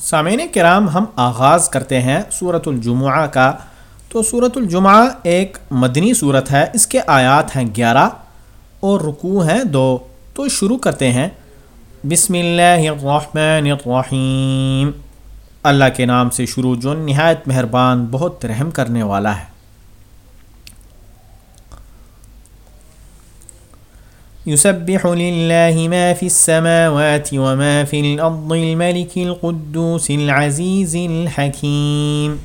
سامعین کرام، ہم آغاز کرتے ہیں صورت الجمعہ کا۔ تو صورت الجمعہ ایک مدنی صورت ہے، اس کے آیات ہیں گیارہ اور رکوع ہیں دو۔ تو شروع کرتے ہیں۔ بسم اللہ الرحمن الرحیم۔ اللہ کے نام سے شروع، جو نہایت مہربان، بہت رحم کرنے والا ہے۔ يسبح لله ما في السماوات وما في الأرض الملك القدوس العزيز الحكيم.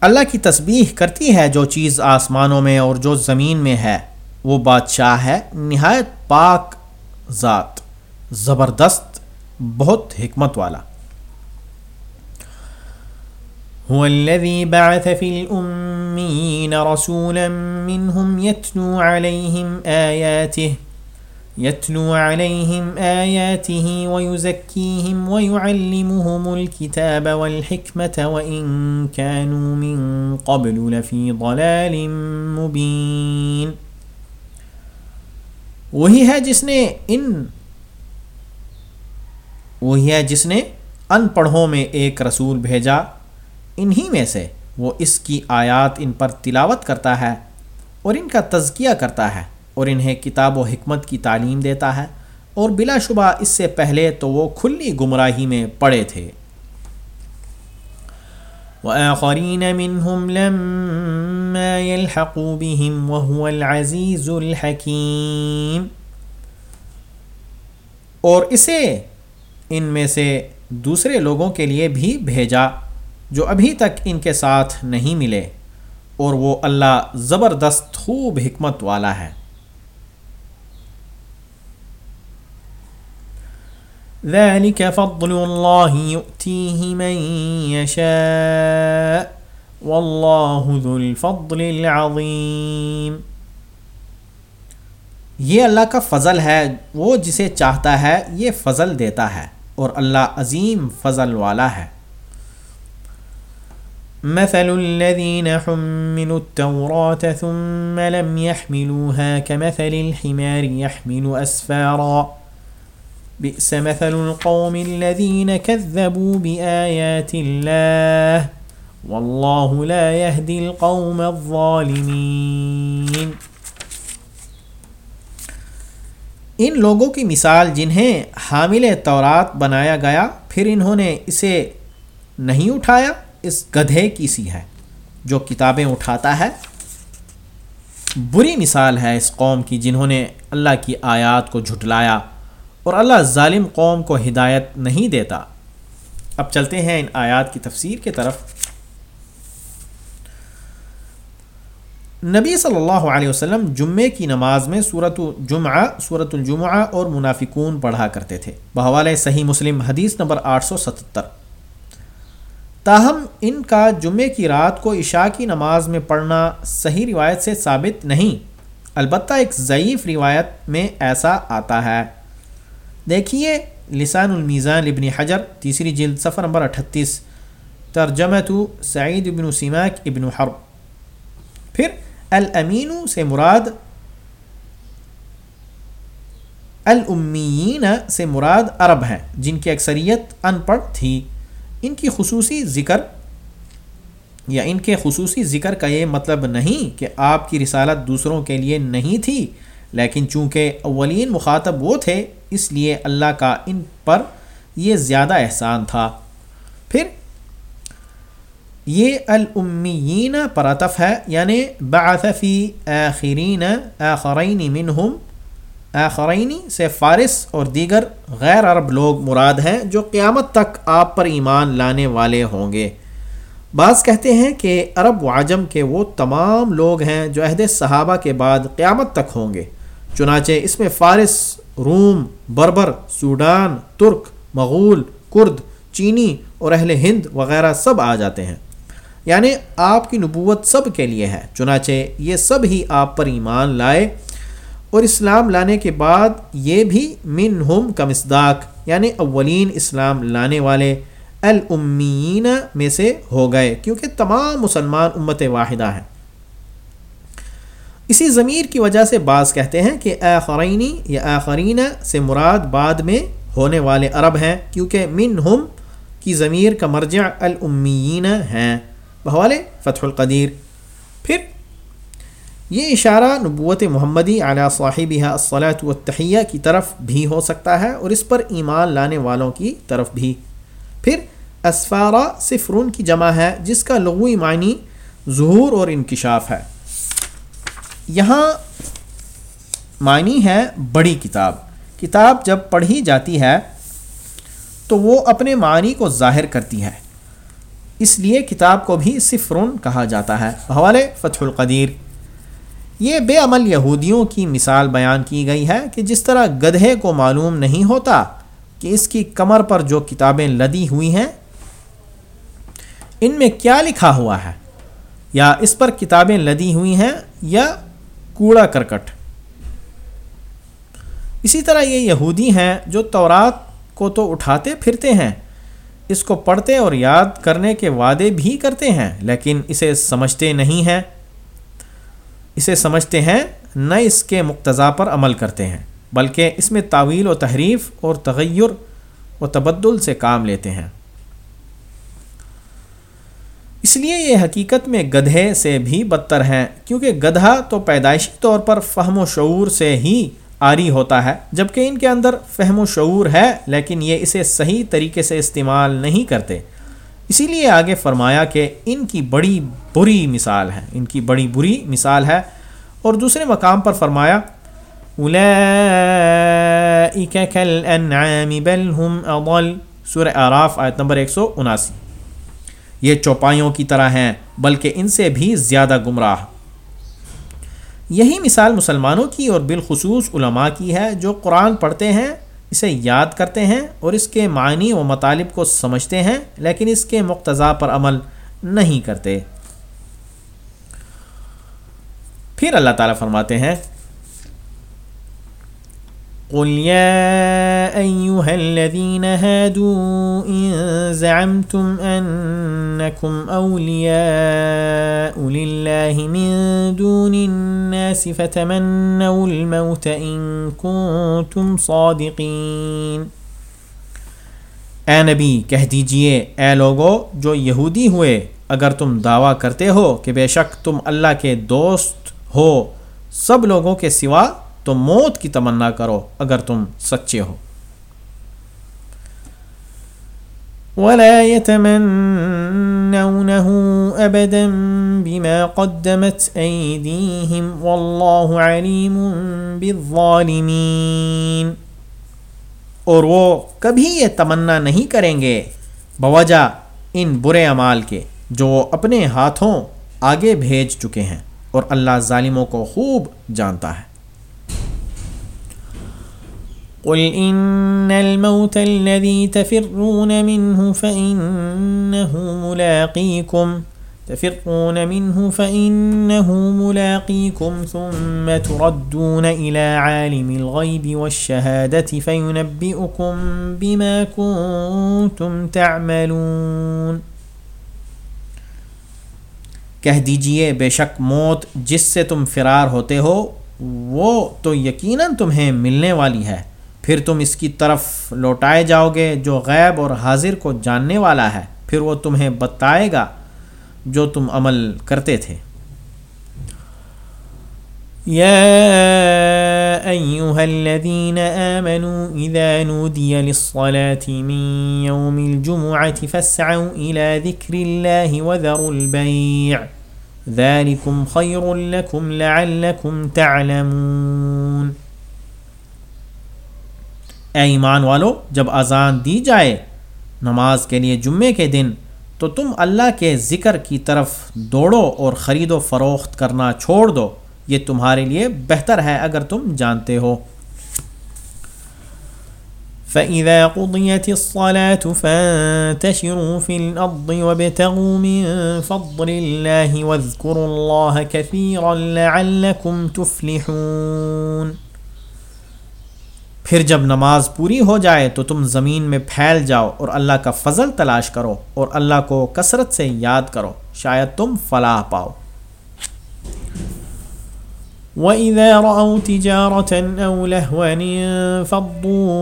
اللہ کی تسبیح کرتی ہے جو چیز آسمانوں میں اور جو زمین میں ہے، وہ بادشاہ ہے، نہایت پاک ذات، زبردست، بہت حکمت والا۔ هو الذي بعث في الأمين رسولا منهم يتلو عليهم آياته، يتلو عليهم آياته ويزكيهم ويعلمهم الكتاب والحكمة، وإن كانوا من قبل لفي ضلال مبين. وہی ہے جس نے ان، وہی ہے جس نے ان پڑھوں میں ایک رسول بھیجا انہی میں سے وہ اس کی آیات ان پر تلاوت کرتا ہے اور ان کا تزکیہ کرتا ہے اور انہیں کتاب و حکمت کی تعلیم دیتا ہے اور بلا شبہ اس سے پہلے تو وہ کھلی گمراہی میں پڑے تھے۔ وآخرین منهم لما يلحقوا بهم وهو العزیز الحکیم۔ اور اسے ان میں سے دوسرے لوگوں کے لیے بھی بھیجا۔ جو ابھی تک ان کے ساتھ نہیں ملے، اور وہ اللہ زبردست خوب حکمت والا ہے۔ ذلك فضل الله يؤتيه من يشاء والله ذو الفضل العظيم۔ یہ اللہ کا فضل ہے، وہ جسے چاہتا ہے، یہ فضل دیتا ہے، اور اللہ عظیم فضل والا ہے۔ مثل الذين حملوا التوراة ثم لم يحملوها كمثل الحمار يحمل أسفارا. بئس مثل القوم الذين كذبوا بآيات الله والله لا يهدي القوم الظالمين. ان لوگوں کی مثال جنہیں حامل تورات بنایا گیا، پھر انہوں نے اسے نہیں اٹھایا؟ اس گدھے کی سی ہے جو کتابیں اٹھاتا ہے۔ بری مثال ہے اس قوم کی جنہوں نے اللہ کی آیات کو جھٹلایا اور اللہ ظالم قوم کو ہدایت نہیں دیتا۔ اب چلتے ہیں ان آیات کی تفسیر کی طرف۔ نبی صلی اللہ علیہ وسلم جمعے کی نماز میں صورت الجمعہ صورت الجمعہ اور منافقون پڑھا کرتے تھے۔ بحوالِ صحیح مسلم، حدیث نمبر آٹھ سو ستتر۔ تاہم، ان کا جمعے کی رات کو عشاء کی نماز میں پڑھنا صحیح روایت سے ثابت نہیں۔ البتہ ایک ضعیف روایت میں ایسا آتا ہے۔ دیکھیے لسان المیزان ابن حجر، تیسری جلد صفر نمبر اٹھتیس، ترجمہ تو سعید ابن سیماک ابن حرب۔ پھر الامین سے مراد، الامیین سے مراد عرب ہیں، جن کی اکثریت ان پڑھ تھی۔ ان کی خصوصی ذکر یا ان کے خصوصی ذکر کا یہ مطلب نہیں کہ آپ کی رسالت دوسروں کے لیے نہیں تھی، لیکن چونکہ اولین مخاطب وہ تھے، اس لیے اللہ کا ان پر یہ زیادہ احسان تھا۔ پھر یہ الامیین پراتف ہے یعنی بعثفی آخرین آخرین منہم آخرینی سے فارس اور دیگر غیر عرب لوگ مراد ہیں جو قیامت تک آپ پر ایمان لانے والے ہوں گے۔ بعض کہتے ہیں کہ عرب و عجم کے وہ تمام لوگ ہیں جو عہد صحابہ کے بعد قیامت تک ہوں گے۔ چنانچہ اس میں فارس، روم، بربر، سوڈان، ترک، مغول، کرد، چینی اور اہل ہند وغیرہ سب آ جاتے ہیں۔ یعنی آپ کی نبوت سب کے لیے ہے۔ چنانچہ یہ سب ہی آپ پر ایمان لائے اور اسلام لانے کے بعد یہ بھی من ہم کا مصداق یعنی اولین اسلام لانے والے الامین میں سے ہو گئے، کیونکہ تمام مسلمان امت واحدہ ہیں۔ اسی ضمیر کی وجہ سے بعض کہتے ہیں کہ آخرینی یا آخرین سے مراد بعد میں ہونے والے عرب ہیں، کیونکہ من ہم کی ضمیر کا مرجع الامیین ہیں۔ بحوالے فتح القدیر۔ پھر یہ اشارہ نبوت محمدی علیہ صاحب الصلاۃ والتحیہ کی طرف بھی ہو سکتا ہے اور اس پر ایمان لانے والوں کی طرف بھی۔ پھر اسفارہ صفرون کی جمع ہے، جس کا لغوی معنی ظہور اور انکشاف ہے۔ یہاں معنی ہے بڑی کتاب۔ کتاب جب پڑھی جاتی ہے تو وہ اپنے معنی کو ظاہر کرتی ہے۔ اس لیے کتاب کو بھی صفرون کہا جاتا ہے۔ حوالے فتح القدیر۔ یہ بے عمل یہودیوں کی مثال بیان کی گئی ہے کہ جس طرح گدھے کو معلوم نہیں ہوتا کہ اس کی کمر پر جو کتابیں لدی ہوئی ہیں، ان میں کیا لکھا ہوا ہے؟ یا اس پر کتابیں لدی ہوئی ہیں یا کوڑا کرکٹ؟ اسی طرح یہ یہودی ہیں جو تورات کو تو اٹھاتے پھرتے ہیں، اس کو پڑھتے اور یاد کرنے کے وعدے بھی کرتے ہیں، لیکن اسے سمجھتے نہیں ہیں۔ اسے سمجھتے ہیں، نہ اس کے مقتضا پر عمل کرتے ہیں، بلکہ اس میں تعویل و تحریف اور تغیر و تبدل سے کام لیتے ہیں۔ اس لیے یہ حقیقت میں گدھے سے بھی بدتر ہیں، کیونکہ گدھا تو پیدائشی طور پر فہم و شعور سے ہی آری ہوتا ہے، جبکہ ان کے اندر فہم و شعور ہے، لیکن یہ اسے صحیح طریقے سے استعمال نہیں کرتے۔ اسی لیے آگے فرمایا کہ ان کی بڑی بری مثال ہے، ان کی بڑی بری مثال ہے۔ اور دوسرے مقام پر فرمایا سورہ آراف آیت نمبر ایک سو اناسی۔ یہ چوپائیوں کی طرح ہیں، بلکہ ان سے بھی زیادہ گمراہ۔ یہی مثال مسلمانوں کی اور بالخصوص علماء کی ہے جو قرآن پڑھتے ہیں۔ اسے یاد کرتے ہیں اور اس کے معنی و مطالب کو سمجھتے ہیں، لیکن اس کے مقتضا پر عمل نہیں کرتے۔ پھر اللہ تعالیٰ فرماتے ہیں قل يا أيها الذين هادوا إن زعمتم أنكم أولياء لله من دون الناس فتمنوا الموت إن كنتم صادقين۔ اے نبی، کہہ دیجیے، اے لوگو، جو یہودی ہوئے، اگر تم دعویٰ کرتے ہو کہ بے شک تم اللہ کے دوست ہو، سب لوگوں کے سوا تو موت کی تمنا کرو اگر تم سچے ہو۔ ولا يتمنونه ابدا بما قدمت ايديهم والله عليم بالظالمين۔ اور وہ کبھی یہ تمنا نہیں کریں گے بوجہ ان برے اعمال کے جو وہ اپنے ہاتھوں آگے بھیج چکے ہیں اور اللہ ظالموں کو خوب جانتا ہے۔ قل إن الموت الذي تفرون منه فإنه ملاقيكم تفرون منه فإنه ملاقيكم ثم تردون إلى عالم الغيب والشهادة فينبئكم بما كنتم تعملون کہہ دیجیے، بے شک موت جس سے تم فرار ہوتے ہو، وہ تو یقیناً تمہیں ملنے والی ہے۔ پھر تم اس کی طرف لوٹائے جاؤ گے جو غیب اور حاضر کو جاننے والا ہے، پھر وہ تمہیں بتائے گا جو تم عمل کرتے تھے۔ يا أيها الذين آمنوا إذا نودي للصلاة من يوم الجمعة فاسعوا إلى ذكر الله وذروا البيع ذلكم خير لكم لعلكم تعلمون۔ اے ایمان والو، جب اذان دی جائے نماز کے لیے جمعے کے دن، تو تم اللہ کے ذکر کی طرف دوڑو اور خرید و فروخت کرنا چھوڑ دو۔ یہ تمہارے لیے بہتر ہے اگر تم جانتے ہو۔ فَإِذَا قُضِيَتِ الصَّلَاةُ فَانْتَشِرُوا فِي الْأَرْضِ وَابْتَغُوا مِنْ فَضْلِ اللَّهِ وَاذْكُرُوا اللَّهَ كَثِيرًا لَعَلَّكُمْ تُفْلِحُونَ۔ پھر جب نماز پوری ہو جائے تو تم زمین میں پھیل جاؤ اور اللہ کا فضل تلاش کرو اور اللہ کو کثرت سے یاد کرو، شاید تم فلاح پاؤ۔ وإذا رأوا تجارة أو لهوا انفضوا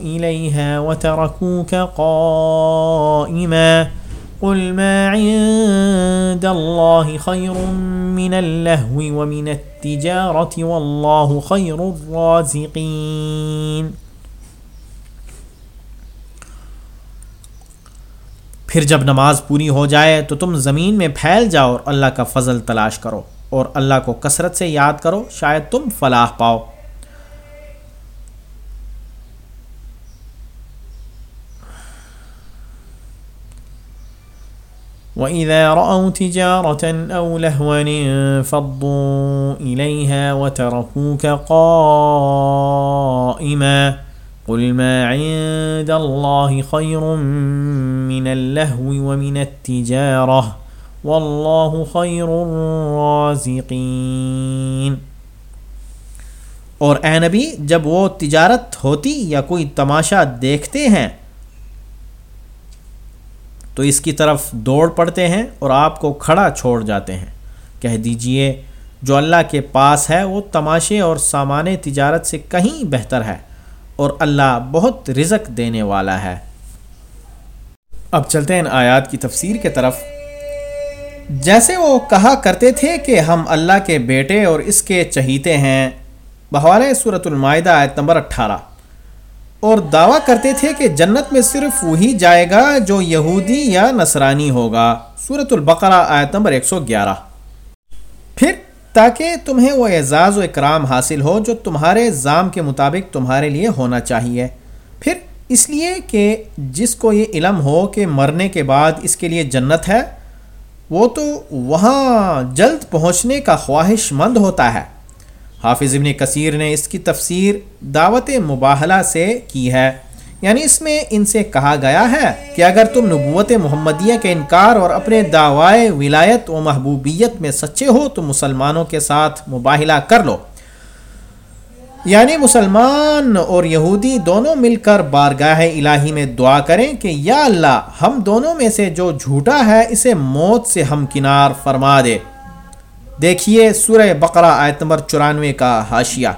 إليها وتركوك قائما قل ما عند الله خير من اللهو ومن التجارة والله خير الرازقين. پھر جب نماز پوری ہو جائے تو تم زمین میں پھیل جاؤ اور اللہ کا فضل تلاش کرو اور اللہ کو کثرت سے یاد کرو، شاید تم فلاح پاؤ۔ وَإِذَا رَأَوْا تِجَارَةً أَوْ لَهْوًا فَضُّوا إِلَيْهَا وَتَرَكُوكَ قَائِمًا قل ما عند الله خير من اللهو ومن التجارة والله خير الرازقين۔ اور اے نبی، جب وہ تجارت ہوتی یا کوئی تماشا دیکھتے ہیں تو اس کی طرف دوڑ پڑتے ہیں اور آپ کو کھڑا چھوڑ جاتے ہیں۔ کہہ دیجیے، جو اللہ کے پاس ہے، وہ تماشے اور سامان تجارت سے کہیں بہتر ہے اور اللہ بہت رزق دینے والا ہے۔ اب چلتے ہیں ان آیات کی تفسیر کے طرف۔ جیسے وہ کہا کرتے تھے کہ ہم اللہ کے بیٹے اور اس کے چہیتے ہیں۔ بحوالِ صورت المائدہ، آیت نمبر اٹھارہ۔ اور دعویٰ کرتے تھے کہ جنت میں صرف وہی جائے گا جو یہودی یا نصرانی ہوگا۔ صورت البقرہ آیت نمبر ایک سو گیارہ۔ پھر تاکہ تمہیں وہ اعزاز و اکرام حاصل ہو جو تمہارے ضام کے مطابق تمہارے لیے ہونا چاہیے۔ پھر اس لیے کہ جس کو یہ علم ہو کہ مرنے کے بعد اس کے لیے جنت ہے، وہ تو وہاں جلد پہنچنے کا خواہش مند ہوتا ہے۔ حافظ ابن کثیر نے اس کی تفسیر دعوت مباحلہ سے کی ہے۔ یعنی اس میں ان سے کہا گیا ہے کہ اگر تم نبوت محمدیہ کے انکار اور اپنے دعوائے ولایت و محبوبیت میں سچے ہو تو مسلمانوں کے ساتھ مباحلہ کر لو۔ یعنی مسلمان اور یہودی دونوں مل کر بارگاہ الہی میں دعا کریں کہ یا اللہ ہم دونوں میں سے جو جھوٹا ہے اسے موت سے ہم کنار فرما دے۔ دیکھیے سورہ بقرہ آیت نمبر چورانوے کا حاشیہ۔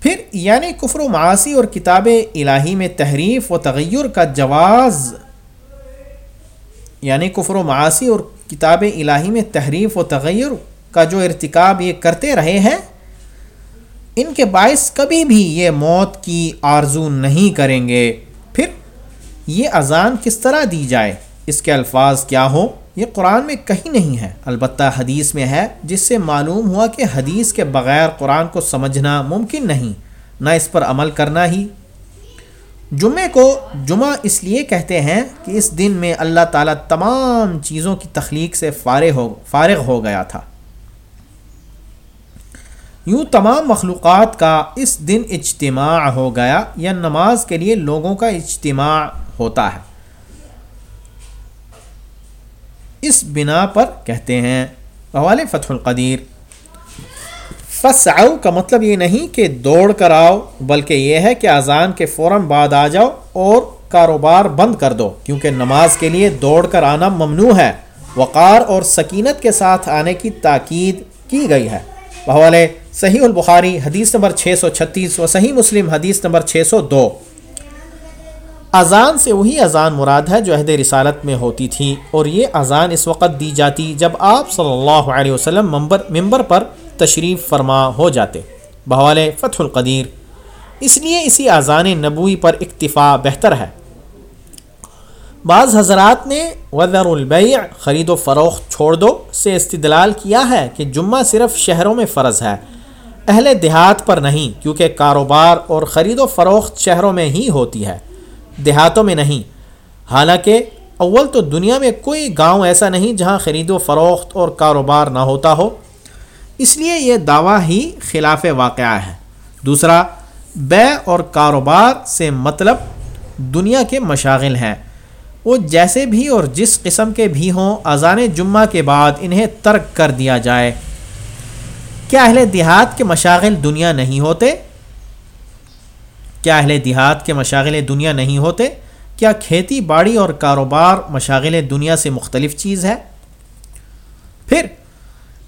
پھر یعنی کفر و معاشی اور کتاب الہی میں تحریف و تغیر کا جواز یعنی کفر و معاشی اور کتاب الہی میں تحریف و تغیر کا جو ارتکاب یہ کرتے رہے ہیں، ان کے باعث کبھی بھی یہ موت کی آرزو نہیں کریں گے۔ پھر یہ اذان کس طرح دی جائے؟ اس کے الفاظ کیا ہوں؟ یہ قرآن میں کہیں نہیں ہے۔ البتہ حدیث میں ہے، جس سے معلوم ہوا کہ حدیث کے بغیر قرآن کو سمجھنا ممکن نہیں، نہ اس پر عمل کرنا ہی۔ جمعے کو جمعہ اس لیے کہتے ہیں کہ اس دن میں اللہ تعالیٰ تمام چیزوں کی تخلیق سے فارغ ہو فارغ ہو گیا تھا۔ یوں تمام مخلوقات کا اس دن اجتماع ہو گیا، یا نماز کے لیے لوگوں کا اجتماع ہوتا ہے۔ اس بنا پر کہتے ہیں۔ حوالے فتح القدیر۔ فسعو کا مطلب یہ نہیں کہ دوڑ کر آؤ بلکہ یہ ہے کہ اذان کے فوراً بعد آ جاؤ اور کاروبار بند کر دو، کیونکہ نماز کے لیے دوڑ کر آنا ممنوع ہے۔ وقار اور سکینت کے ساتھ آنے کی تاکید کی گئی ہے۔ بحوالے صحیح البخاری حدیث نمبر 636 و صحیح مسلم حدیث نمبر 602 اذان سے وہی اذان مراد ہے جو عہد رسالت میں ہوتی تھی اور یہ اذان اس وقت دی جاتی جب آپ صلی اللہ علیہ وسلم ممبر ممبر پر تشریف فرما ہو جاتے۔ بحوال فتح القدیر۔ اس لیے اسی اذان نبوی پر اکتفا بہتر ہے۔ بعض حضرات نے وزر البیع، خرید و فروخت چھوڑ دو سے استدلال کیا ہے کہ جمعہ صرف شہروں میں فرض ہے۔ اہل دیہات پر نہیں، کیونکہ کاروبار اور خرید و فروخت شہروں میں ہی ہوتی ہے۔ دیہاتوں میں نہیں۔ حالانکہ اول تو دنیا میں کوئی گاؤں ایسا نہیں جہاں خرید و فروخت اور کاروبار نہ ہوتا ہو۔ اس لیے یہ دعویٰ ہی خلاف واقعہ ہے۔ دوسرا، بے اور کاروبار سے مطلب دنیا کے مشاغل ہیں۔ وہ جیسے بھی اور جس قسم کے بھی ہوں، اذان جمعہ کے بعد انہیں ترک کر دیا جائے۔ کیا اہل دیہات کے مشاغل دنیا نہیں ہوتے؟ کیا اہل دیہات کے مشاغل دنیا نہیں ہوتے؟ کیا کھیتی باڑی اور کاروبار مشاغل دنیا سے مختلف چیز ہے؟ پھر،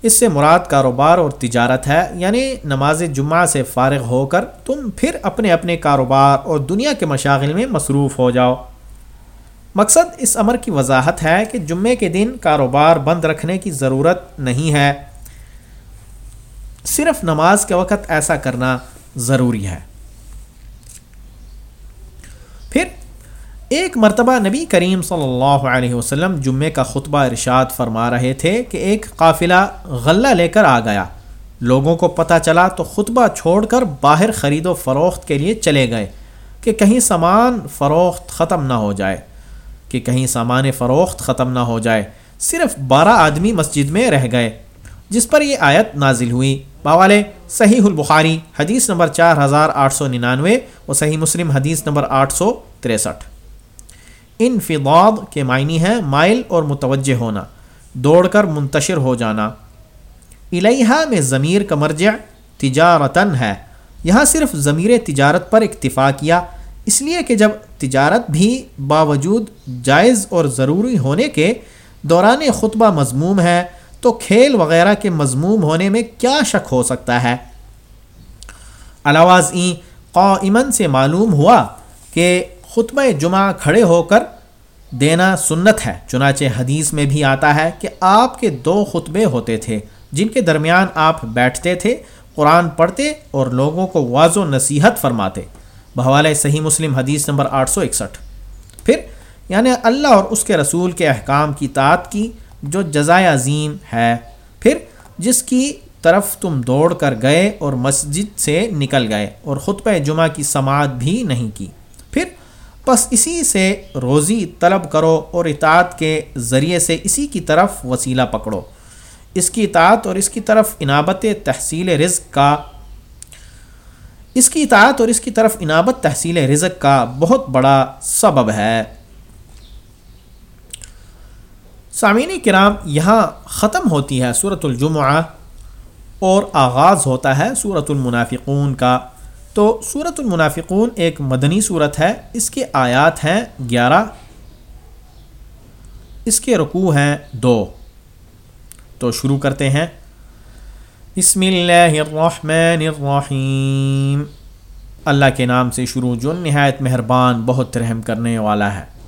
اس سے مراد کاروبار اور تجارت ہے یعنی نماز جمعہ سے فارغ ہو کر تم پھر اپنے اپنے کاروبار اور دنیا کے مشاغل میں مصروف ہو جاؤ۔ مقصد اس امر کی وضاحت ہے کہ جمعے کے دن کاروبار بند رکھنے کی ضرورت نہیں ہے۔ صرف نماز کے وقت ایسا کرنا ضروری ہے۔ پھر ایک مرتبہ نبی کریم صلی اللہ علیہ وسلم جمعے کا خطبہ ارشاد فرما رہے تھے کہ ایک قافلہ غلہ لے کر آ گیا۔ لوگوں کو پتہ چلا تو خطبہ چھوڑ کر باہر خرید و فروخت کے لیے چلے گئے کہ کہیں سامان فروخت ختم نہ ہو جائے۔ کہ کہیں سامان فروخت ختم نہ ہو جائے۔ صرف بارہ آدمی مسجد میں رہ گئے۔ جس پر یہ آیت نازل ہوئی۔ باوالے صحیح البخاری، حدیث نمبر چار ہزار آٹھ سو ننانوے اور صحیح مسلم، حدیث نمبر آٹھ سو تریسٹھ۔ انفضاد کے معنی ہیں مائل اور متوجہ ہونا، دوڑ کر منتشر ہو جانا۔ الہا میں ضمیر کا مرجع تجارتاً ہے۔ یہاں صرف ضمیر تجارت پر اکتفا کیا، اس لیے کہ جب تجارت بھی باوجود جائز اور ضروری ہونے کے دوران خطبہ مضموم ہے تو کھیل وغیرہ کے مضموم ہونے میں کیا شک ہو سکتا ہے؟ علاواز قائمن سے معلوم ہوا کہ خطبہ جمعہ کھڑے ہو کر دینا سنت ہے۔ چنانچہ حدیث میں بھی آتا ہے کہ آپ کے دو خطبے ہوتے تھے، جن کے درمیان آپ بیٹھتے تھے، قرآن پڑھتے اور لوگوں کو واض و نصیحت فرماتے۔ بحوالۂ صحیح مسلم حدیث نمبر آٹھ سو اکسٹھ۔ پھر یعنی اللہ اور اس کے رسول کے احکام کی تعت کی جو جزائے عظیم ہے۔ پھر جس کی طرف تم دوڑ کر گئے اور مسجد سے نکل گئے اور خطبہ جمعہ کی سماعت بھی نہیں کی۔ پھر بس اسی سے روزی طلب کرو اور اطاعت کے ذریعے سے اسی کی طرف وسیلہ پکڑو۔ اس کی اطاعت اور اس کی طرف انابت تحصیل رزق کا اس کی اطاعت اور اس کی طرف انابت تحصیل رزق کا بہت بڑا سبب ہے۔ سامعین کرام، یہاں ختم ہوتی ہے صورت الجمعہ اور آغاز ہوتا ہے صورت المنافقون کا۔ تو صورت المنافقون ایک مدنی صورت ہے، اس کے آیات ہیں گیارہ، اس کے رکوع ہیں دو۔ تو شروع کرتے ہیں۔ بسم اللہ الرحمن الرحیم۔ اللہ کے نام سے شروع، جو نہایت مہربان، بہت رحم کرنے والا ہے۔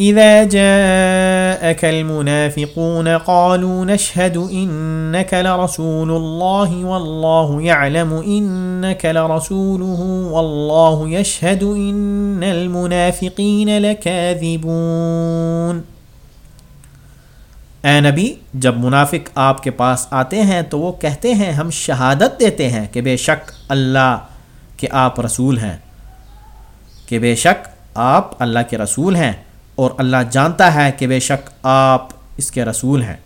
إذا جاءك المنافقون قالوا نشهد إنك لرسول الله والله يعلم إنك لرسوله والله يشهد إن المنافقين لكاذبون۔ اے نبی، جب منافق آپ کے پاس آتے ہیں تو وہ کہتے ہیں، ہم شہادت دیتے ہیں کہ بے شک اللہ کے آپ رسول ہیں۔ کہ بے شک آپ اللہ کے رسول ہیں۔ اور اللہ جانتا ہے کہ بے شک آپ اس کے رسول ہیں۔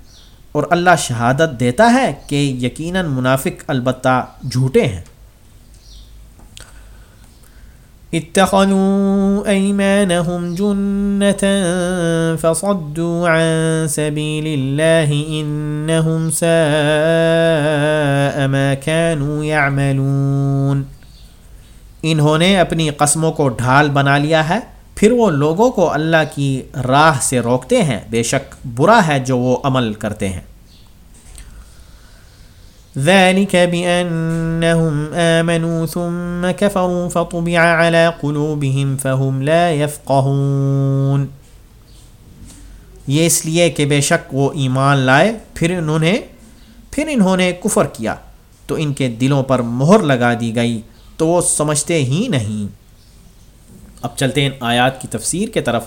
اور اللہ شہادت دیتا ہے کہ یقیناً منافق البتہ جھوٹے ہیں۔ اتخذوا ايمانهم جنة فصدوا عن سبيل الله انهم ساء ما كانوا يعملون۔ انہوں نے اپنی قسموں کو ڈھال بنا لیا ہے۔ پھر وہ لوگوں کو اللہ کی راہ سے روکتے ہیں۔ بے شک برا ہے جو وہ عمل کرتے ہیں۔ ذلك بأنهم آمنوا ثم كفروا فطبع على قلوبهم فهم لا يفقهون۔ یہ اس لیے کہ بے شک وہ ایمان لائے، پھر انہوں نے پھر انہوں نے کفر کیا۔ تو ان کے دلوں پر مہر لگا دی گئی۔ تو وہ سمجھتے ہی نہیں۔ اب چلتے ہیں آیات کی تفسیر کے طرف۔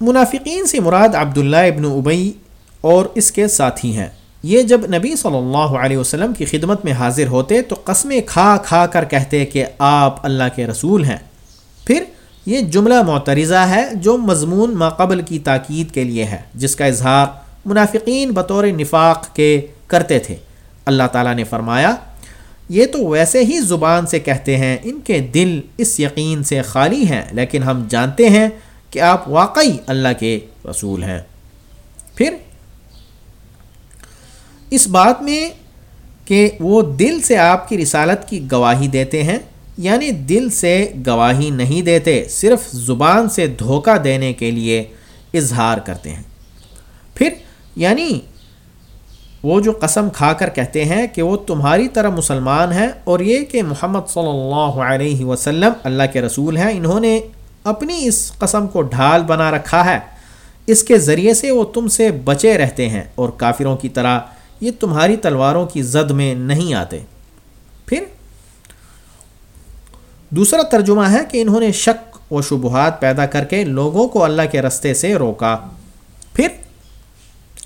منافقین سے مراد عبداللہ ابن ابئی اور اس کے ساتھی ہیں۔ یہ جب نبی صلی اللہ علیہ وسلم کی خدمت میں حاضر ہوتے تو قسمیں کھا کھا کر کہتے کہ آپ اللہ کے رسول ہیں۔ پھر یہ جملہ معترضہ ہے جو مضمون ماقبل کی تاکید کے لیے ہے، جس کا اظہار منافقین بطور نفاق کے کرتے تھے۔ اللہ تعالیٰ نے فرمایا یہ تو ویسے ہی زبان سے کہتے ہیں، ان کے دل اس یقین سے خالی ہیں، لیکن ہم جانتے ہیں کہ آپ واقعی اللہ کے رسول ہیں۔ پھر اس بات میں کہ وہ دل سے آپ کی رسالت کی گواہی دیتے ہیں یعنی دل سے گواہی نہیں دیتے، صرف زبان سے دھوکہ دینے کے لیے اظہار کرتے ہیں۔ پھر یعنی وہ جو قسم کھا کر کہتے ہیں کہ وہ تمہاری طرح مسلمان ہیں اور یہ کہ محمد صلی اللہ علیہ وسلم اللہ کے رسول ہیں، انہوں نے اپنی اس قسم کو ڈھال بنا رکھا ہے۔ اس کے ذریعے سے وہ تم سے بچے رہتے ہیں اور کافروں کی طرح یہ تمہاری تلواروں کی زد میں نہیں آتے۔ پھر دوسرا ترجمہ ہے کہ انہوں نے شک و شبہات پیدا کر کے لوگوں کو اللہ کے رستے سے روکا۔ پھر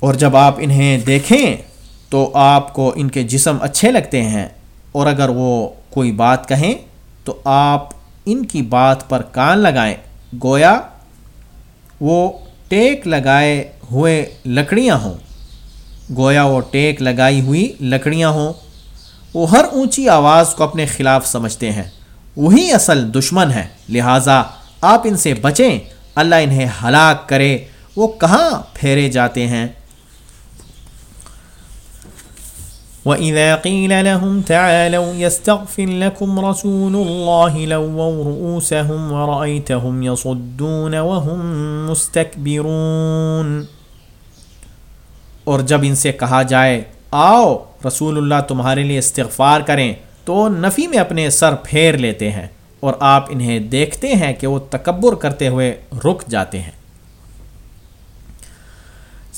اور جب آپ انہیں دیکھیں تو آپ کو ان کے جسم اچھے لگتے ہیں اور اگر وہ کوئی بات کہیں تو آپ ان کی بات پر کان لگائیں۔ گویا وہ ٹیک لگائے ہوئے لکڑیاں ہوں۔ گویا وہ ٹیک لگائی ہوئی لکڑیاں ہوں۔ وہ ہر اونچی آواز کو اپنے خلاف سمجھتے ہیں۔ وہی اصل دشمن ہے۔ لہٰذا آپ ان سے بچیں۔ اللہ انہیں ہلاک کرے۔ وہ کہاں پھیرے جاتے ہیں؟ وَإِذَا قِيلَ لَهُمْ تَعَالَوْا يَسْتَغْفِرْ لَكُمْ رَسُولُ اللَّهِ لَوَّوْا رُؤُوسَهُمْ وَرَأَيْتَهُمْ يَصُدُّونَ وَهُمْ مُسْتَكْبِرُونَ۔ اور جب ان سے کہا جائے، آؤ رسول اللہ تمہارے لیے استغفار کریں، تو نفی میں اپنے سر پھیر لیتے ہیں اور آپ انہیں دیکھتے ہیں کہ وہ تکبر کرتے ہوئے رک جاتے ہیں۔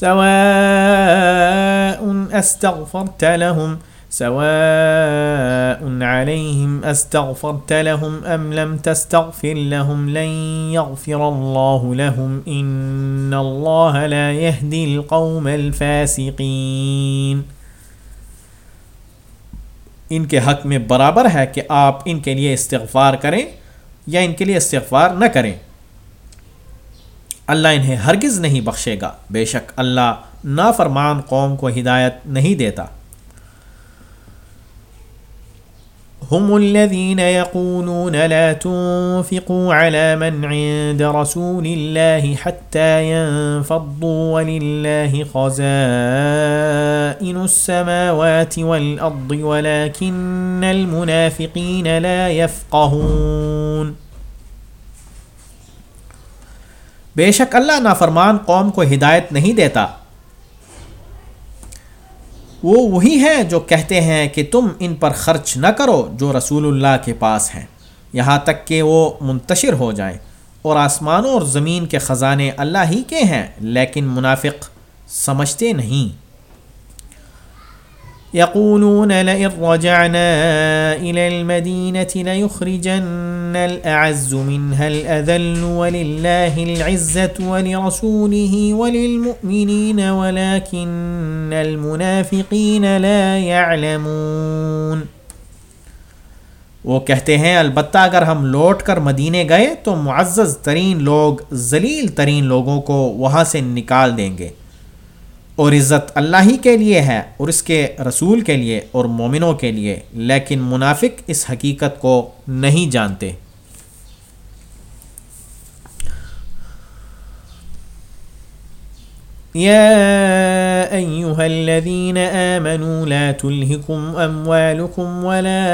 سواء استغفرت لهم، سواء عليهم استغفرت لهم ام لم تستغفر لهم، لن يغفر الله لهم. ان الله لا يهدي القوم الفاسقين. ان کے حق میں برابر ہے کہ آپ ان کے لیے استغفار کریں یا ان کے لیے استغفار نہ کریں۔ اللہ انہیں ہرگز نہیں بخشے گا۔ بے شک اللہ نافرمان قوم کو ہدایت نہیں دیتا۔ هم الذين يقولون لا تنفقوا على من عند رسول الله حتى ينفضوا ولله خزائن السماوات والأرض، ولكن المنافقين لا يفقهون۔ بے شک اللہ نافرمان قوم کو ہدایت نہیں دیتا۔ وہ وہی ہیں جو کہتے ہیں کہ تم ان پر خرچ نہ کرو جو رسول اللہ کے پاس ہیں۔ یہاں تک کہ وہ منتشر ہو جائیں۔ اور آسمانوں اور زمین کے خزانے اللہ ہی کے ہیں، لیکن منافق سمجھتے نہیں۔ يقولون لئن رجعنا إلى المدينة ليخرجن الأعز منها الأذل ولله العزة ولرسوله وللمؤمنين ولكن المنافقين لا يعلمون۔ وہ کہتے ہیں، البتہ اگر ہم لوٹ کر مدینے گئے تو معزز ترین لوگ، ذلیل ترین لوگوں کو وہاں سے نکال دیں گے۔ اور عزت اللہ ہی کے لیے ہے اور اس کے رسول کے لیے اور مومنوں کے لیے، لیکن منافق اس حقیقت کو نہیں جانتے۔ يا أيها الذين آمنوا لا تلهكم أموالكم ولا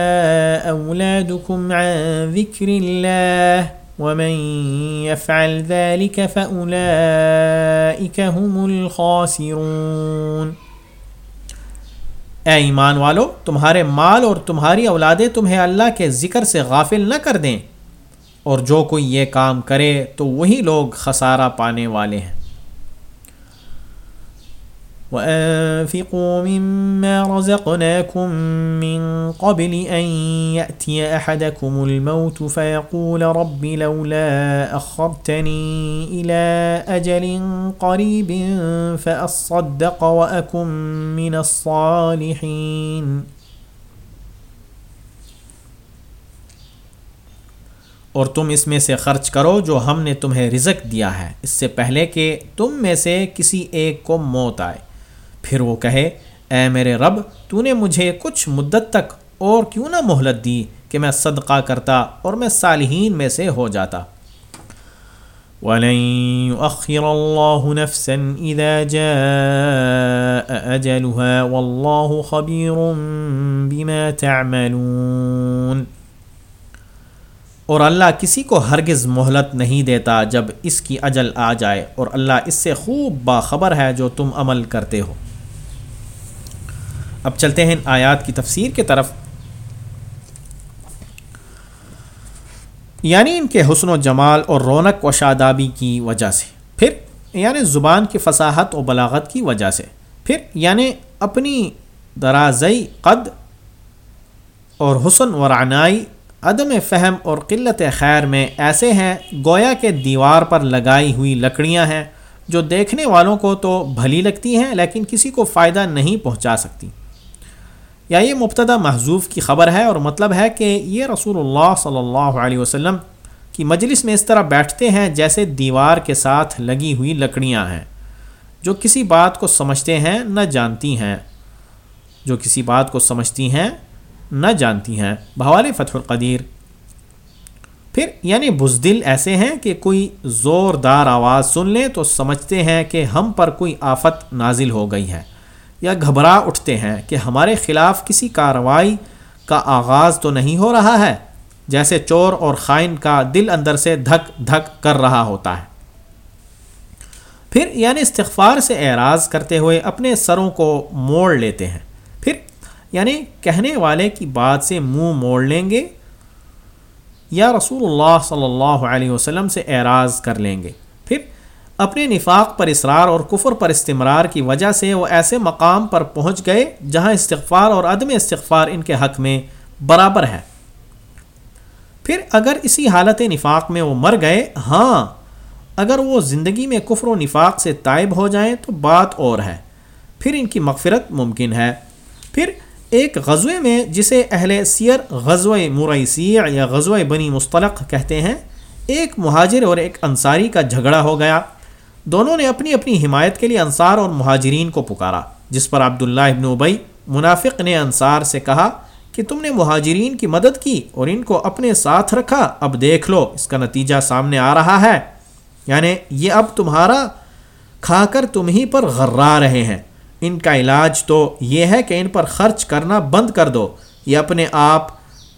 أولادكم عن ذكر الله ومن يفعل ذلك فأولئك هم الخاسرون۔ اے ایمان والو، تمہارے مال اور تمہاری اولادیں تمہیں اللہ کے ذکر سے غافل نہ کر دیں۔ اور جو کوئی یہ کام کرے تو وہی لوگ خسارہ پانے والے ہیں۔ وأنفقوا مما رزقناكم من قبل أن يأتي أحدكم الموت فيقول رب لولا أخرتني إلى أجل قريب فأصدق وأكن من الصالحين اور تم اس میں سے خرچ کرو جو ہم نے تمہیں رزق دیا ہے۔ اس سے پہلے کہ تم میں سے کسی ایک کو موت آئے۔ پھر وہ کہے، اے میرے رب، تو نے مجھے کچھ مدت تک اور کیوں نہ مہلت دی کہ میں صدقہ کرتا اور میں صالحین میں سے ہو جاتا. وَلَن يُؤَخِّرَ اللَّهُ نَفْسًا إِذَا جَاءَ أَجَلُهَا وَاللَّهُ خَبِيرٌ بِمَا تَعْمَلُونَ۔ اور اللہ کسی کو ہرگز مہلت نہیں دیتا جب اس کی اجل آ جائے اور اللہ اس سے خوب باخبر ہے جو تم عمل کرتے ہو۔ اب چلتے ہیں آیات کی تفسیر کے طرف۔ یعنی ان کے حسن و جمال اور رونق و شادابی کی وجہ سے۔ پھر یعنی زبان کی فصاحت و بلاغت کی وجہ سے۔ پھر یعنی اپنی درازئی قد اور حسن و رعنائی، عدم فہم اور قلت خیر میں ایسے ہیں، گویا کے دیوار پر لگائی ہوئی لکڑیاں ہیں، جو دیکھنے والوں کو تو بھلی لگتی ہیں، لیکن کسی کو فائدہ نہیں پہنچا سکتی۔ یا یہ مبتدا محضوف کی خبر ہے اور مطلب ہے کہ یہ رسول اللہ صلی اللہ علیہ وسلم کی مجلس میں اس طرح بیٹھتے ہیں جیسے دیوار کے ساتھ لگی ہوئی لکڑیاں ہیں، جو کسی بات کو سمجھتے ہیں، نہ جانتی ہیں۔ جو کسی بات کو سمجھتی ہیں، نہ جانتی ہیں۔ بحوال فتح القدیر۔ پھر یعنی بزدل ایسے ہیں کہ کوئی زوردار آواز سن لیں تو سمجھتے ہیں کہ ہم پر کوئی آفت نازل ہو گئی ہے۔ یا گھبرا اٹھتے ہیں کہ ہمارے خلاف کسی کارروائی کا آغاز تو نہیں ہو رہا ہے، جیسے چور اور خائن کا دل اندر سے دھک دھک کر رہا ہوتا ہے۔ پھر یعنی استغفار سے اعراض کرتے ہوئے اپنے سروں کو موڑ لیتے ہیں۔ پھر یعنی کہنے والے کی بات سے منہ موڑ لیں گے یا رسول اللہ صلی اللہ علیہ وسلم سے اعراض کر لیں گے۔ اپنے نفاق پر اصرار اور کفر پر استمرار کی وجہ سے وہ ایسے مقام پر پہنچ گئے جہاں استغفار اور عدم استغفار ان کے حق میں برابر ہے۔ پھر اگر اسی حالت نفاق میں وہ مر گئے ہاں اگر وہ زندگی میں کفر و نفاق سے طائب ہو جائیں تو بات اور ہے۔ پھر ان کی مغفرت ممکن ہے۔ پھر ایک غزوے میں جسے اہل سیر غزوہ مرئی یا غزوہ بنی مستلق کہتے ہیں، ایک مہاجر اور ایک انصاری کا جھگڑا ہو گیا۔ دونوں نے اپنی اپنی حمایت کے لیے انصار اور مہاجرین کو پکارا، جس پر عبداللہ ابن ابئی منافق نے انصار سے کہا کہ تم نے مہاجرین کی مدد کی اور ان کو اپنے ساتھ رکھا، اب دیکھ لو اس کا نتیجہ سامنے آ رہا ہے۔ یعنی یہ اب تمہارا کھا کر تم ہی پر غرا رہے ہیں۔ ان کا علاج تو یہ ہے کہ ان پر خرچ کرنا بند کر دو، یہ اپنے آپ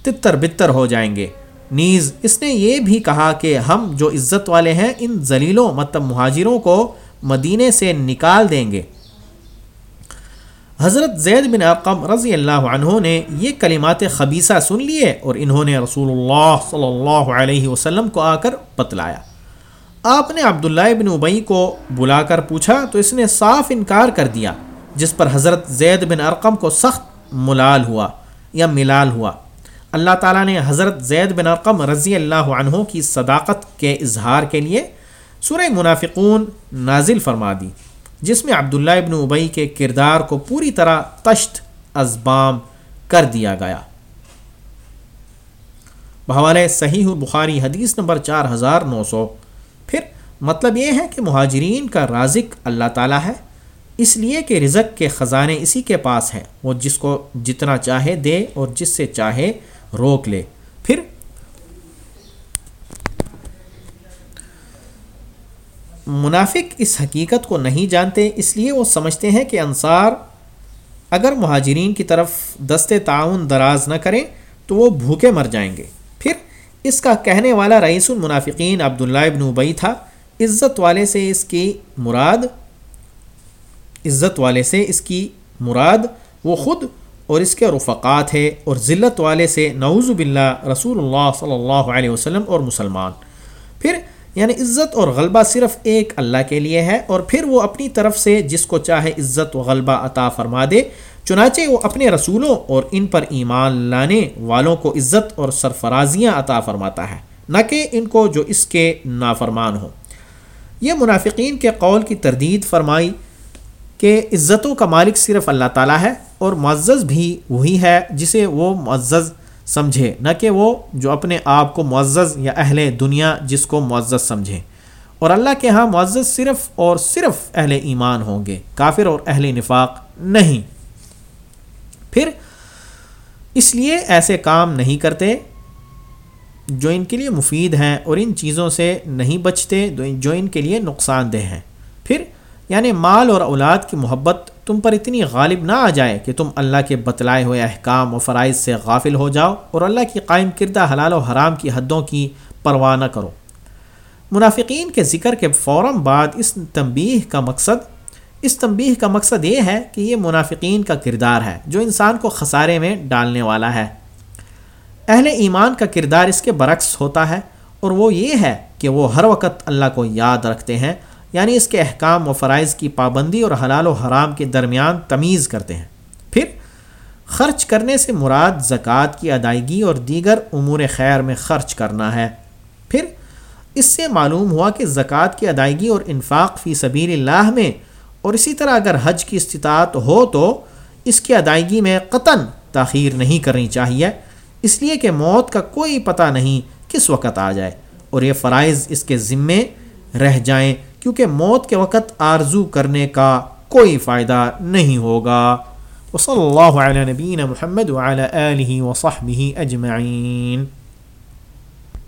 تتر بتر ہو جائیں گے۔ نیز اس نے یہ بھی کہا کہ ہم جو عزت والے ہیں، ان ذلیلوں مطلب مہاجروں کو مدینے سے نکال دیں گے۔ حضرت زید بن اقم رضی اللہ عنہ نے یہ کلمات خبیصہ سن لیے اور انہوں نے رسول اللہ صلی اللہ علیہ وسلم کو آ کر بتلایا۔ آپ نے عبداللہ بن ابئی کو بلا کر پوچھا تو اس نے صاف انکار کر دیا، جس پر حضرت زید بن ارقم کو سخت ملال ہوا یا ملال ہوا۔ اللہ تعالیٰ نے حضرت زید بن ارقم رضی اللہ عنہ کی صداقت کے اظہار کے لیے سورہ منافقون نازل فرما دی، جس میں عبداللہ ابن ابئی کے کردار کو پوری طرح تشت ازبام کر دیا گیا۔ بحوالے صحیح بخاری حدیث نمبر چار ہزار نو سو۔ پھر مطلب یہ ہے کہ مہاجرین کا رازق اللہ تعالیٰ ہے، اس لیے کہ رزق کے خزانے اسی کے پاس ہیں، وہ جس کو جتنا چاہے دے اور جس سے چاہے روک لے۔ پھر منافق اس حقیقت کو نہیں جانتے، اس لیے وہ سمجھتے ہیں کہ انصار اگر مہاجرین کی طرف دست تعاون دراز نہ کریں تو وہ بھوکے مر جائیں گے۔ پھر اس کا کہنے والا رئیس المنافقین عبداللہ ابن ابئی تھا، عزت والے سے اس کی مراد، عزت والے سے اس کی مراد وہ خود اور اس کے رفقات ہے اور ذلت والے سے نعوذ باللہ رسول اللہ صلی اللہ علیہ وسلم اور مسلمان۔ پھر یعنی عزت اور غلبہ صرف ایک اللہ کے لیے ہے اور پھر وہ اپنی طرف سے جس کو چاہے عزت و غلبہ عطا فرما دے، چنانچہ وہ اپنے رسولوں اور ان پر ایمان لانے والوں کو عزت اور سرفرازیاں عطا فرماتا ہے، نہ کہ ان کو جو اس کے نافرمان ہوں۔ یہ منافقین کے قول کی تردید فرمائی کہ عزتوں کا مالک صرف اللہ تعالیٰ ہے اور معزز بھی وہی ہے جسے وہ معزز سمجھے، نہ کہ وہ جو اپنے آپ کو معزز یا اہل دنیا جس کو معزز سمجھے۔ اور اللہ کے ہاں معزز صرف اور صرف اہل ایمان ہوں گے، کافر اور اہل نفاق نہیں۔ پھر اس لیے ایسے کام نہیں کرتے جو ان کے لیے مفید ہیں اور ان چیزوں سے نہیں بچتے جو ان کے لیے نقصان دہ ہیں۔ پھر یعنی مال اور اولاد کی محبت تم پر اتنی غالب نہ آ جائے کہ تم اللہ کے بتلائے ہوئے احکام و فرائض سے غافل ہو جاؤ اور اللہ کی قائم کردہ حلال و حرام کی حدوں کی پرواہ نہ کرو۔ منافقین کے ذکر کے فوراً بعد اس تنبیہ کا مقصد اس تنبیہ کا مقصد یہ ہے کہ یہ منافقین کا کردار ہے جو انسان کو خسارے میں ڈالنے والا ہے۔ اہل ایمان کا کردار اس کے برعکس ہوتا ہے اور وہ یہ ہے کہ وہ ہر وقت اللہ کو یاد رکھتے ہیں یعنی اس کے احکام و فرائض کی پابندی اور حلال و حرام کے درمیان تمیز کرتے ہیں۔ پھر خرچ کرنے سے مراد زکوٰۃ کی ادائیگی اور دیگر امور خیر میں خرچ کرنا ہے۔ پھر اس سے معلوم ہوا کہ زکوٰۃ کی ادائیگی اور انفاق فی سبیل اللہ میں اور اسی طرح اگر حج کی استطاعت ہو تو اس کی ادائیگی میں قطن تاخیر نہیں کرنی چاہیے۔ اس لیے کہ موت کا کوئی پتہ نہیں کس وقت آ جائے اور یہ فرائض اس کے ذمے رہ جائیں۔ کیونکہ موت کے وقت آرزو کرنے کا کوئی فائدہ نہیں ہوگا۔ وصلی اللہ علیہ نبین محمد وعلی آلہ وصحبہ اجمعین۔